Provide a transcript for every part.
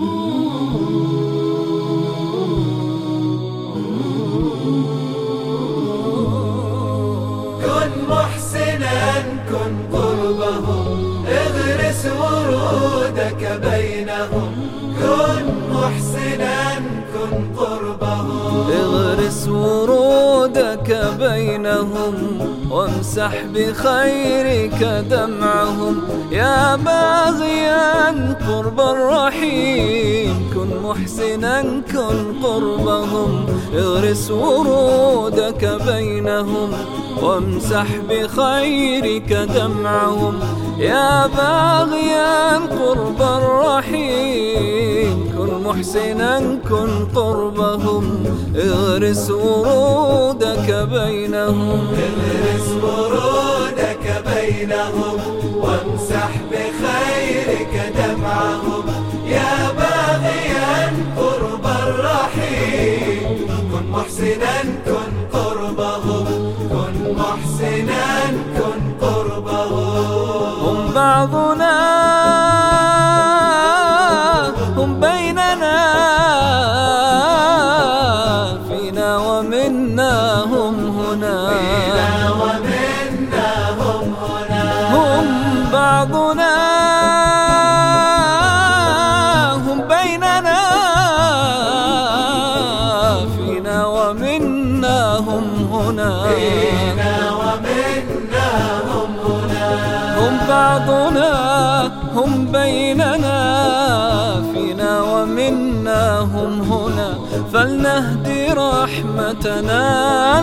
كن محسنا كن قربهم اغرس ورودك بينهم. كن محسنا كن قربهم ورودك بينهم وامسح بخيرك دمعهم. يا باغيا، قرب الرحيم، كن محسنا، كن قربهم. اغرس ورودك بينهم وامسح بخيرك دمعهم. يا باغيا، قرب الرحيم، كن محسنا كن قربهم اغرس ورودك بينهم. اغرس ورودك بينهم وامسح بخيرك دمعهم. يا باغيا قرب الرحيم، كن محسنا، كن بعضنا هم بيننا فينا ومنا هم هنا فينا ومنا هم هنا. هم بعضنا هم بيننا فينا ومنا هم هنا. فلنهدي رحمتنا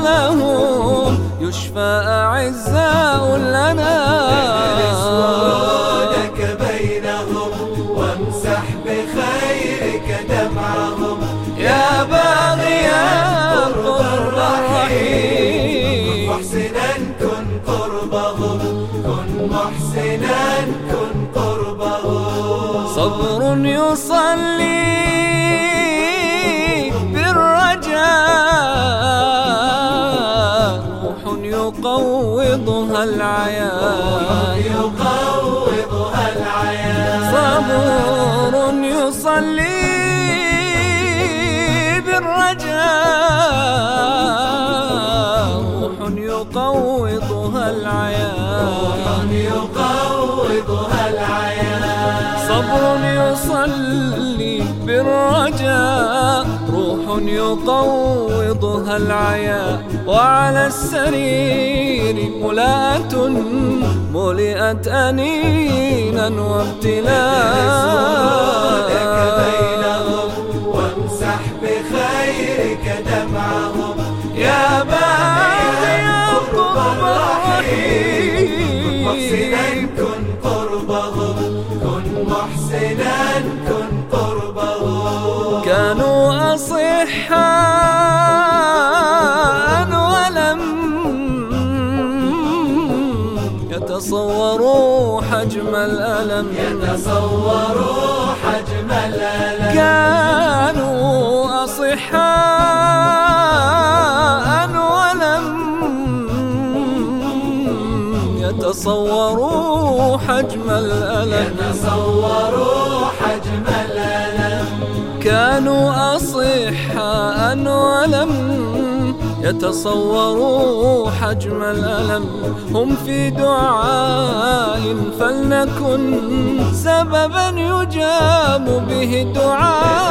لهم. يشفى أعزاء لنا. وامسح بخيرك دمعهم يا باغيا قرب الرحيم. محسنا كن قربهم، كن محسنا كن قربهم. صبر يصلي بالرجاء، روح يقوضها العيان يصلي بالرجاء. روح يقوضها العيان يقوضها العيان صبر يصلي بالرجاء. روح يقوضها العيا وعلى السرير ملاءة ملئت أنينا ورودك محسنا كن قربهم كن محسنا كن قربهم كانوا أصحاء ولم يتصوروا حجم الألم. يتصوروا حجم الألم. يتصوروا حجم الألم. يتصوروا حجم الألم كانوا أصحاء ولم يتصوروا حجم الألم. هم في دعاء فلنكن سببا يجاب به ورودك